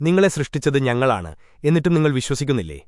നിങ്ങളെ സൃഷ്ടിച്ചത് ഞങ്ങളാണ് എന്നിട്ടും നിങ്ങൾ വിശ്വസിക്കുന്നില്ലേ?